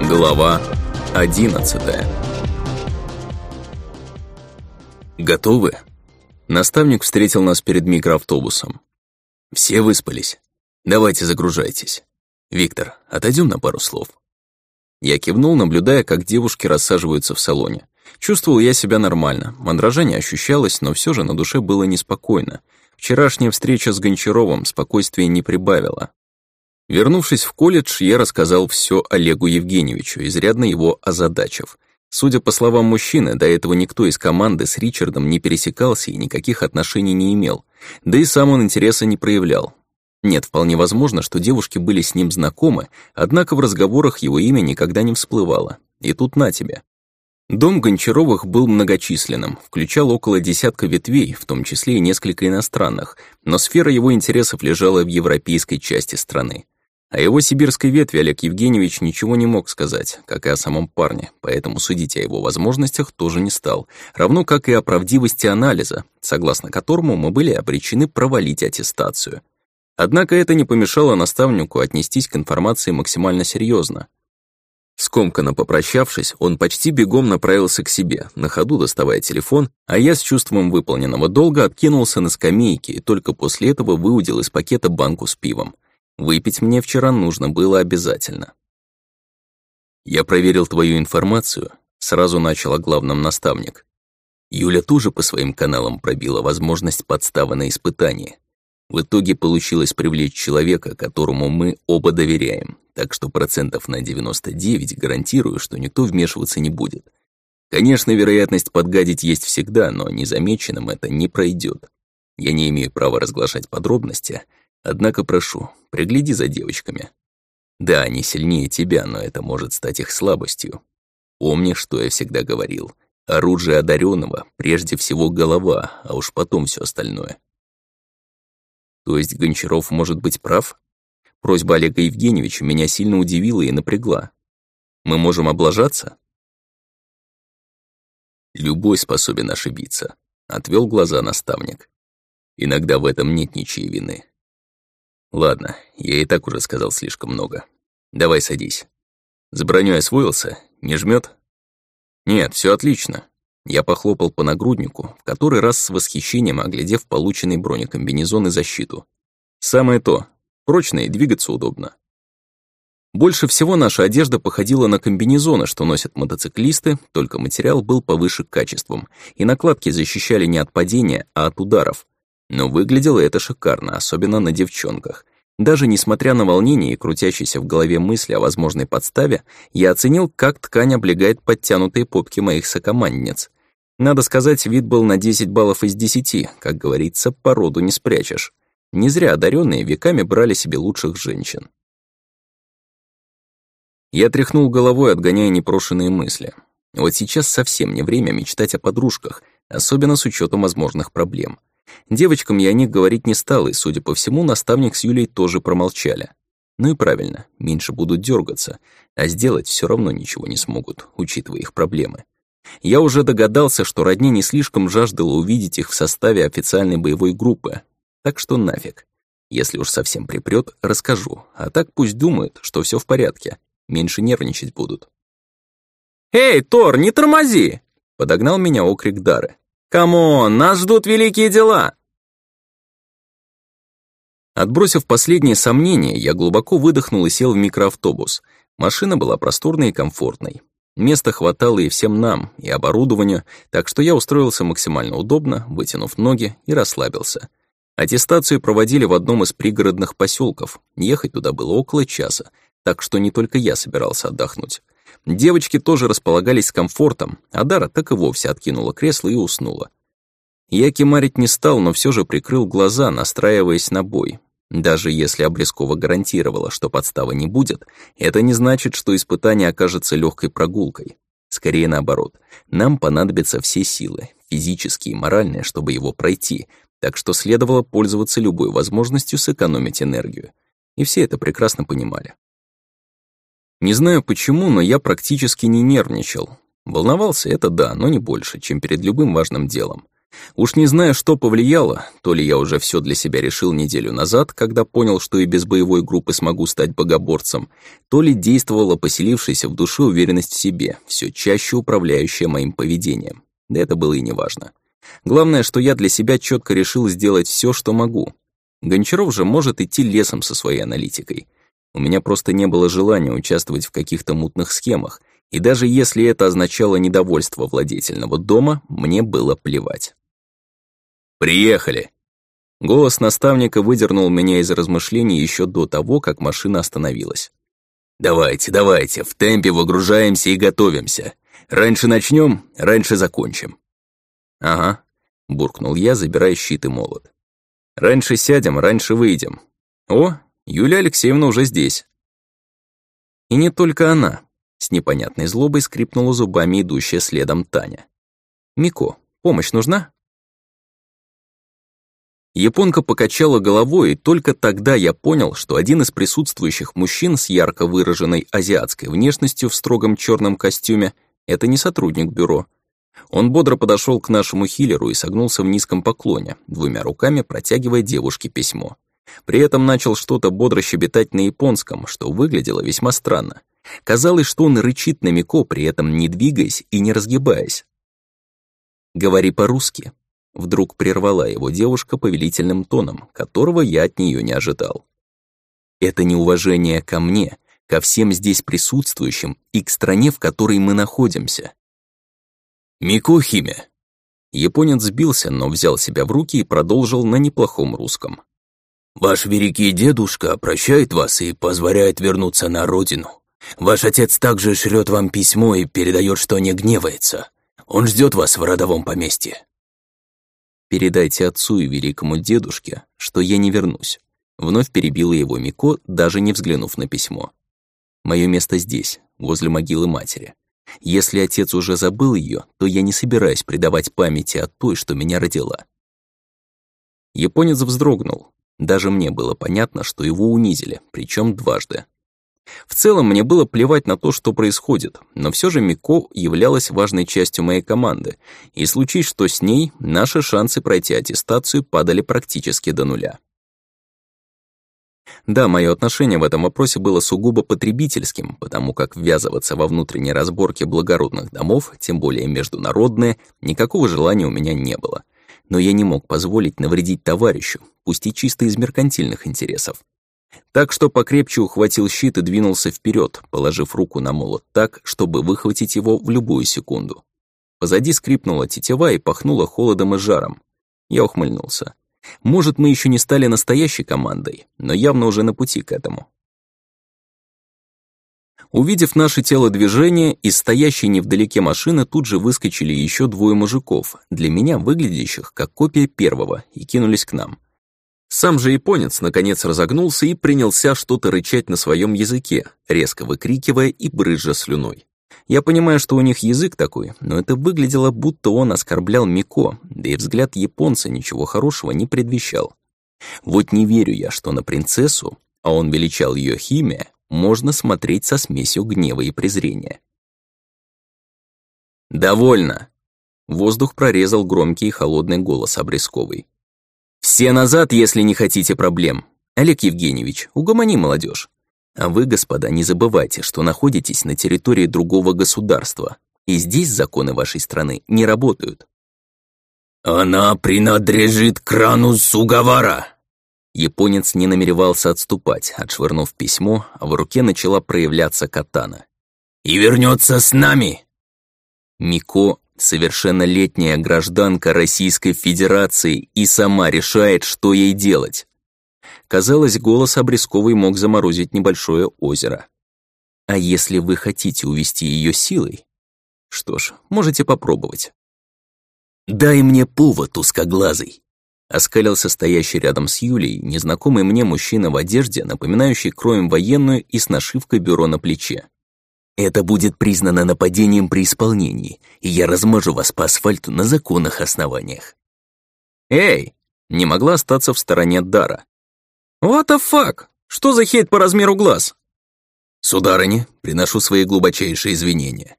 Глава 11 Готовы? Наставник встретил нас перед микроавтобусом. Все выспались. Давайте загружайтесь. Виктор, отойдем на пару слов. Я кивнул, наблюдая, как девушки рассаживаются в салоне. Чувствовал я себя нормально, мандражение ощущалось, но все же на душе было неспокойно. Вчерашняя встреча с Гончаровым спокойствия не прибавила. Вернувшись в колледж, я рассказал все Олегу Евгеньевичу, изрядно его озадачив. Судя по словам мужчины, до этого никто из команды с Ричардом не пересекался и никаких отношений не имел. Да и сам он интереса не проявлял. Нет, вполне возможно, что девушки были с ним знакомы, однако в разговорах его имя никогда не всплывало. И тут на тебе. Дом Гончаровых был многочисленным, включал около десятка ветвей, в том числе и несколько иностранных, но сфера его интересов лежала в европейской части страны. О его сибирской ветви Олег Евгеньевич ничего не мог сказать, как и о самом парне, поэтому судить о его возможностях тоже не стал, равно как и о правдивости анализа, согласно которому мы были обречены провалить аттестацию. Однако это не помешало наставнику отнестись к информации максимально серьезно. Скомканно попрощавшись, он почти бегом направился к себе, на ходу доставая телефон, а я с чувством выполненного долга откинулся на скамейке и только после этого выудил из пакета банку с пивом. Выпить мне вчера нужно было обязательно. Я проверил твою информацию, сразу начал о главном наставник. Юля тоже по своим каналам пробила возможность подставы на испытание. В итоге получилось привлечь человека, которому мы оба доверяем, так что процентов на 99 гарантирую, что никто вмешиваться не будет. Конечно, вероятность подгадить есть всегда, но незамеченным это не пройдет. Я не имею права разглашать подробности, Однако прошу, пригляди за девочками. Да, они сильнее тебя, но это может стать их слабостью. Помни, что я всегда говорил. Оружие одаренного прежде всего голова, а уж потом все остальное. То есть Гончаров может быть прав? Просьба Олега Евгеньевича меня сильно удивила и напрягла. Мы можем облажаться? Любой способен ошибиться, отвел глаза наставник. Иногда в этом нет ничьей вины. Ладно, я и так уже сказал слишком много. Давай садись. С бронёй освоился? Не жмёт? Нет, всё отлично. Я похлопал по нагруднику, в который раз с восхищением оглядев полученный бронекомбинезон и защиту. Самое то. Прочно и двигаться удобно. Больше всего наша одежда походила на комбинезоны, что носят мотоциклисты, только материал был повыше качеством, и накладки защищали не от падения, а от ударов, но выглядело это шикарно, особенно на девчонках. Даже несмотря на волнение и крутящиеся в голове мысли о возможной подставе, я оценил, как ткань облегает подтянутые попки моих сокомандниц. Надо сказать, вид был на 10 баллов из 10, как говорится, породу не спрячешь. Не зря одаренные веками брали себе лучших женщин. Я тряхнул головой, отгоняя непрошенные мысли. Вот сейчас совсем не время мечтать о подружках, особенно с учетом возможных проблем. Девочкам я о них говорить не стал, и, судя по всему, наставник с Юлей тоже промолчали. Ну и правильно, меньше будут дергаться, а сделать все равно ничего не смогут, учитывая их проблемы. Я уже догадался, что родня не слишком жаждала увидеть их в составе официальной боевой группы, так что нафиг. Если уж совсем припрёт, расскажу, а так пусть думают, что все в порядке, меньше нервничать будут. «Эй, Тор, не тормози!» — подогнал меня окрик Дары. «Come on, нас ждут великие дела!» Отбросив последние сомнения, я глубоко выдохнул и сел в микроавтобус. Машина была просторной и комфортной. Места хватало и всем нам, и оборудованию, так что я устроился максимально удобно, вытянув ноги и расслабился. Аттестацию проводили в одном из пригородных поселков. Ехать туда было около часа, так что не только я собирался отдохнуть. Девочки тоже располагались с комфортом, а Дара так и вовсе откинула кресло и уснула. Я кемарить не стал, но все же прикрыл глаза, настраиваясь на бой. Даже если Облескова гарантировала, что подставы не будет, это не значит, что испытание окажется легкой прогулкой. Скорее наоборот, нам понадобятся все силы, физические и моральные, чтобы его пройти, так что следовало пользоваться любой возможностью сэкономить энергию. И все это прекрасно понимали. Не знаю почему, но я практически не нервничал. Волновался это да, но не больше, чем перед любым важным делом. Уж не знаю, что повлияло, то ли я уже все для себя решил неделю назад, когда понял, что и без боевой группы смогу стать богоборцем, то ли действовала поселившаяся в душе уверенность в себе, все чаще управляющая моим поведением. Да это было и неважно. Главное, что я для себя четко решил сделать все, что могу. Гончаров же может идти лесом со своей аналитикой. У меня просто не было желания участвовать в каких-то мутных схемах, и даже если это означало недовольство владетельного дома, мне было плевать. «Приехали!» Голос наставника выдернул меня из размышлений еще до того, как машина остановилась. «Давайте, давайте, в темпе выгружаемся и готовимся. Раньше начнем, раньше закончим». «Ага», — буркнул я, забирая щит и молот. «Раньше сядем, раньше выйдем. О, Юлия Алексеевна уже здесь». И не только она. С непонятной злобой скрипнула зубами идущая следом Таня. «Мико, помощь нужна?» Японка покачала головой, и только тогда я понял, что один из присутствующих мужчин с ярко выраженной азиатской внешностью в строгом черном костюме — это не сотрудник бюро. Он бодро подошел к нашему хиллеру и согнулся в низком поклоне, двумя руками протягивая девушке письмо. При этом начал что-то бодро щебетать на японском, что выглядело весьма странно. Казалось, что он рычит на Мико, при этом не двигаясь и не разгибаясь. «Говори по-русски», — вдруг прервала его девушка повелительным тоном, которого я от нее не ожидал. «Это неуважение ко мне, ко всем здесь присутствующим и к стране, в которой мы находимся». «Мико Химе». Японец сбился, но взял себя в руки и продолжил на неплохом русском. «Ваш великий дедушка прощает вас и позволяет вернуться на родину. Ваш отец также шлет вам письмо и передает, что не гневается. Он ждет вас в родовом поместье. Передайте отцу и великому дедушке, что я не вернусь. Вновь перебила его Мико, даже не взглянув на письмо. Мое место здесь, возле могилы матери. Если отец уже забыл ее, то я не собираюсь предавать памяти от той, что меня родила. Японец вздрогнул. Даже мне было понятно, что его унизили, причем дважды. В целом мне было плевать на то, что происходит, но все же Мико являлась важной частью моей команды, и случись что с ней, наши шансы пройти аттестацию падали практически до нуля. Да, мое отношение в этом вопросе было сугубо потребительским, потому как ввязываться во внутренние разборки благородных домов, тем более международные, никакого желания у меня не было. Но я не мог позволить навредить товарищу, пусть и чисто из меркантильных интересов. Так что покрепче ухватил щит и двинулся вперед, положив руку на молот так, чтобы выхватить его в любую секунду. Позади скрипнула тетива и пахнуло холодом и жаром. Я ухмыльнулся. Может, мы еще не стали настоящей командой, но явно уже на пути к этому. Увидев наше телодвижение, из стоящей невдалеке машины тут же выскочили еще двое мужиков, для меня выглядящих как копия первого, и кинулись к нам. Сам же японец наконец разогнулся и принялся что-то рычать на своем языке, резко выкрикивая и брызжа слюной. Я понимаю, что у них язык такой, но это выглядело, будто он оскорблял Мико, да и взгляд японца ничего хорошего не предвещал. Вот не верю я, что на принцессу, а он величал ее химия, можно смотреть со смесью гнева и презрения. «Довольно!» Воздух прорезал громкий и холодный голос Обрезковой. Все назад, если не хотите проблем. Олег Евгеньевич, угомони молодежь. А вы, господа, не забывайте, что находитесь на территории другого государства, и здесь законы вашей страны не работают. «Она принадлежит крану Сугавара!» Японец не намеревался отступать, отшвырнув письмо, а в руке начала проявляться катана. «И вернется с нами!» Мико совершеннолетняя гражданка Российской Федерации и сама решает, что ей делать. Казалось, голос Обрезковой мог заморозить небольшое озеро. А если вы хотите увести ее силой? Что ж, можете попробовать. «Дай мне повод, узкоглазый!» Оскалился стоящий рядом с Юлей незнакомый мне мужчина в одежде, напоминающий кроем военную и с нашивкой бюро на плече. Это будет признано нападением при исполнении, и я размажу вас по асфальту на законных основаниях. Эй, не могла остаться в стороне Дара. What the fuck? Что за хейт по размеру глаз? Сударыня, приношу свои глубочайшие извинения.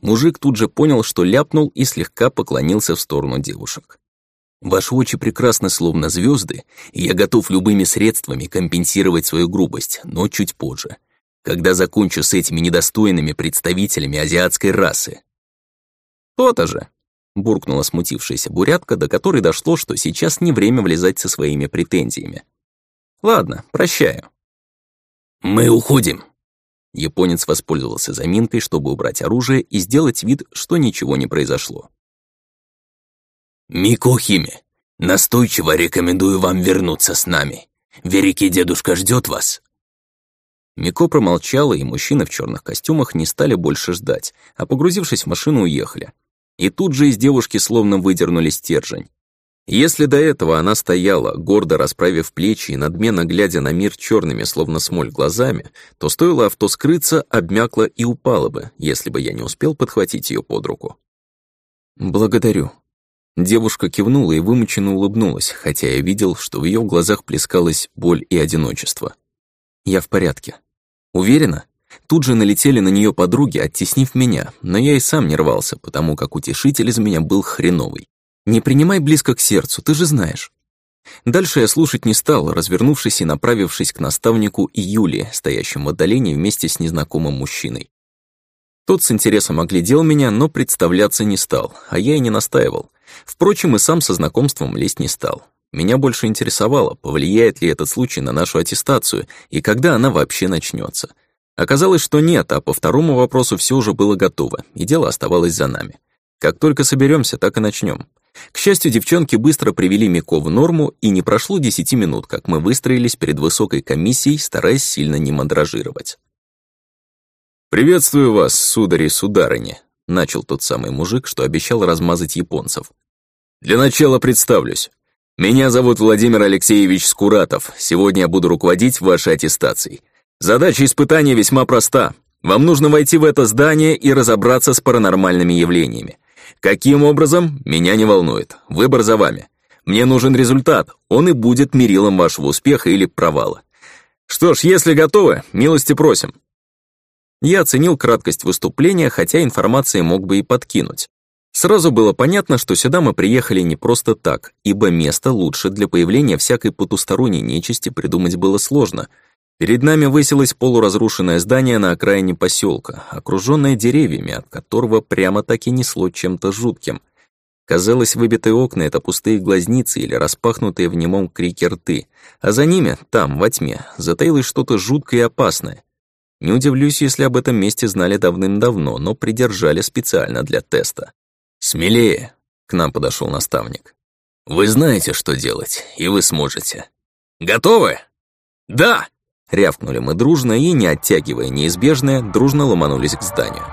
Мужик тут же понял, что ляпнул и слегка поклонился в сторону девушек. Ваши очи прекрасны, словно звезды, и я готов любыми средствами компенсировать свою грубость, но чуть позже, когда закончу с этими недостойными представителями азиатской расы. «То-то же!» — буркнула смутившаяся бурятка, до которой дошло, что сейчас не время влезать со своими претензиями. «Ладно, прощаю». «Мы уходим!» Японец воспользовался заминкой, чтобы убрать оружие и сделать вид, что ничего не произошло. «Микохиме, настойчиво рекомендую вам вернуться с нами. Великий дедушка ждет вас». Мико промолчала, и мужчины в черных костюмах не стали больше ждать, а погрузившись в машину, уехали. И тут же из девушки словно выдернули стержень. Если до этого она стояла, гордо расправив плечи и надменно глядя на мир черными, словно смоль, глазами, то стоило авто скрыться, обмякла и упала бы, если бы я не успел подхватить ее под руку. «Благодарю». Девушка кивнула и вымученно улыбнулась, хотя я видел, что в ее глазах плескалась боль и одиночество. «Я в порядке». «Уверена?» Тут же налетели на нее подруги, оттеснив меня, но я и сам не рвался, потому как утешитель из меня был хреновый. Не принимай близко к сердцу, ты же знаешь. Дальше я слушать не стал, развернувшись и направившись к наставнику и Юлии, стоящему в отдалении вместе с незнакомым мужчиной. Тот с интересом оглядел меня, но представляться не стал, а я и не настаивал. Впрочем, и сам со знакомством лезть не стал. Меня больше интересовало, повлияет ли этот случай на нашу аттестацию и когда она вообще начнется. Оказалось, что нет, а по второму вопросу все уже было готово, и дело оставалось за нами. Как только соберемся, так и начнем. К счастью, девчонки быстро привели Мико в норму, и не прошло десяти минут, как мы выстроились перед высокой комиссией, стараясь сильно не мандражировать. «Приветствую вас, судари и сударыни», — начал тот самый мужик, что обещал размазать японцев. «Для начала представлюсь. Меня зовут Владимир Алексеевич Скуратов. Сегодня я буду руководить вашей аттестацией. Задача испытания весьма проста. Вам нужно войти в это здание и разобраться с паранормальными явлениями. Каким образом, меня не волнует. Выбор за вами. Мне нужен результат, он и будет мерилом вашего успеха или провала. Что ж, если готовы, милости просим. Я оценил краткость выступления, хотя информации мог бы и подкинуть. Сразу было понятно, что сюда мы приехали не просто так, ибо место лучше для появления всякой потусторонней нечисти придумать было сложно — Перед нами высилось полуразрушенное здание на окраине поселка, окруженное деревьями, от которого прямо-таки несло чем-то жутким. Казалось, выбитые окна — это пустые глазницы или распахнутые в немом крике рты, а за ними, там, во тьме, затаилось что-то жуткое и опасное. Не удивлюсь, если об этом месте знали давным-давно, но придержали специально для теста. «Смелее!» — к нам подошел наставник. «Вы знаете, что делать, и вы сможете. Готовы?» «Да!» Рявкнули мы дружно и, не оттягивая неизбежное, дружно ломанулись к зданию.